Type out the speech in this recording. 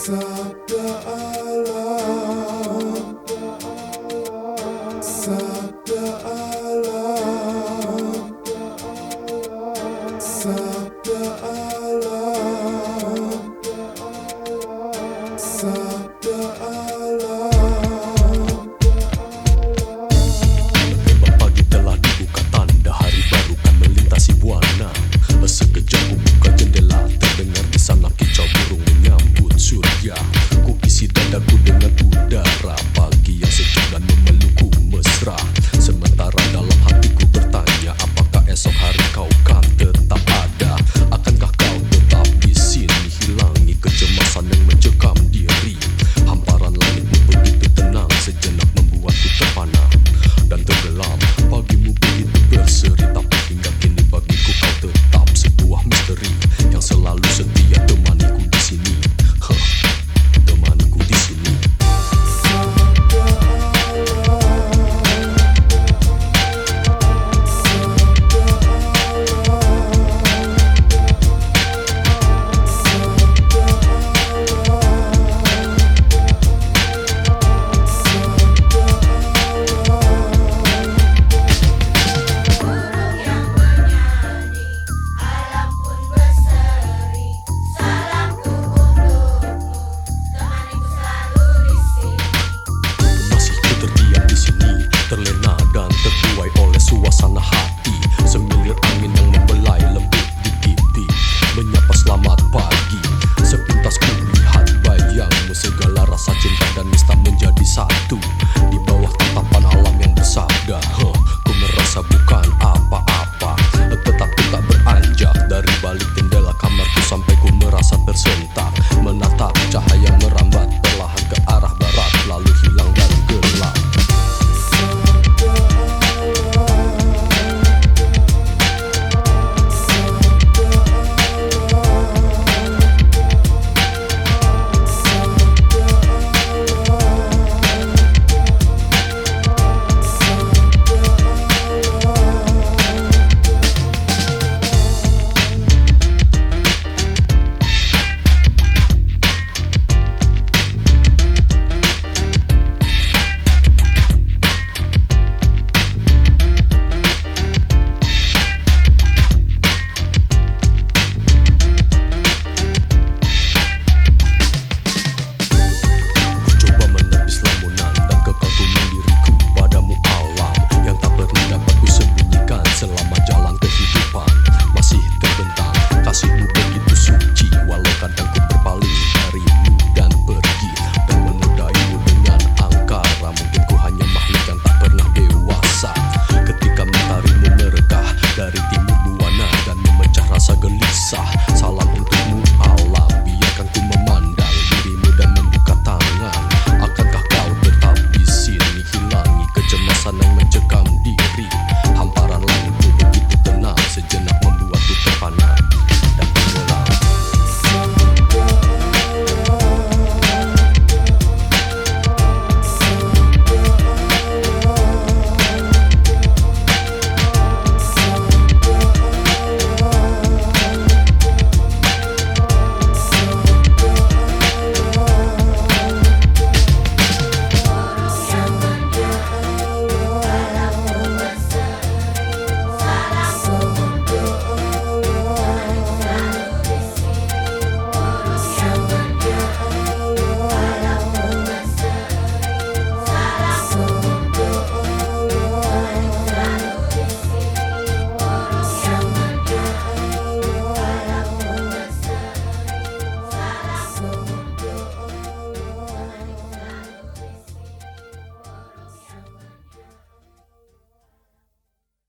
Sabda Allah. Sabda Terlena dan